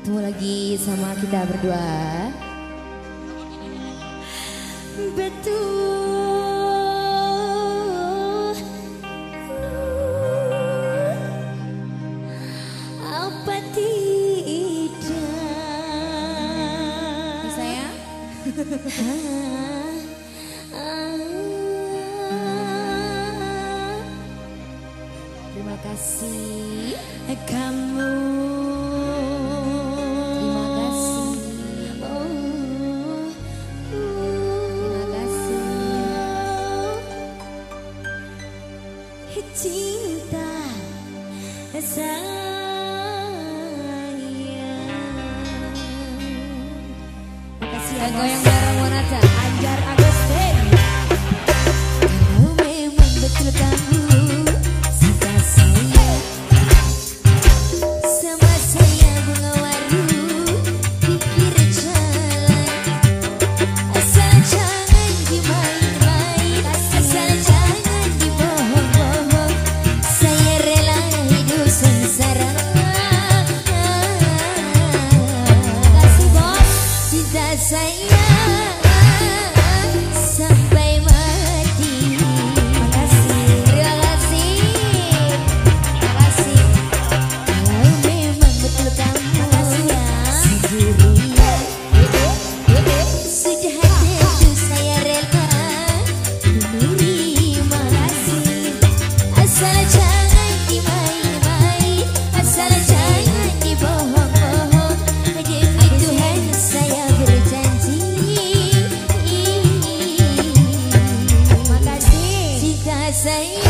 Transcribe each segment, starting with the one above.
Ketemu lagi sama kita berdua. Betul terima kasih. Kamu Terima kasih. Oh, Terima kasih. Cinta sayang Makasih ya goyang bareng Monata. Kasih say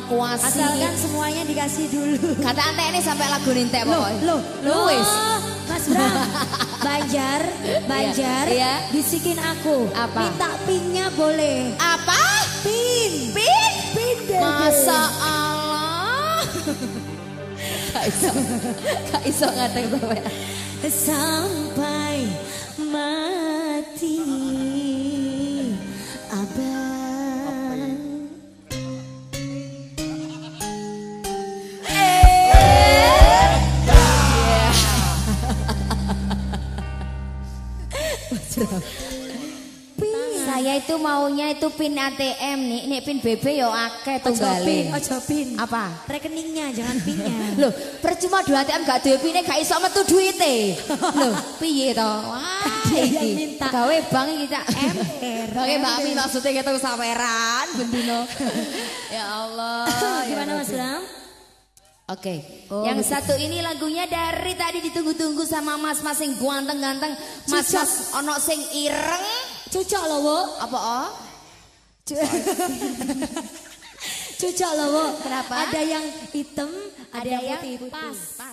evakuasi. Asalkan semuanya dikasih dulu. Kata ante ini sampai lagu nintek Loh, pokoknya. loh, Lu wis. Oh, Mas Bram, Banjar, Banjar, Iya. bisikin aku. Apa? Minta pinnya boleh. Apa? Pin, Pin? pin deh. Masa Allah. Gak iso. Gak iso ngatek bawa. sampai mati maunya itu pin ATM nih, nih pin BB yo akeh pin, tunggale. ojo pin. Apa? Rekeningnya jangan pinnya. Loh, percuma dua ATM gak duwe pine gak iso metu duite. Loh, piye to? Wah, iki. yang minta. Gawe bank iki tak MR. Bagi Mbak Mi maksudnya kita saweran bendino. ya Allah. ya Gimana Mas. Bram? Oke, Oh, yang begitu. satu ini lagunya dari tadi ditunggu-tunggu sama mas-mas sing ganteng-ganteng, mas-mas ono sing ireng, Cocok loh, Wo. apa? Cocok loh, Wo. Kenapa? Ada yang hitam, ada, Ada yang yang putih. pas, pas.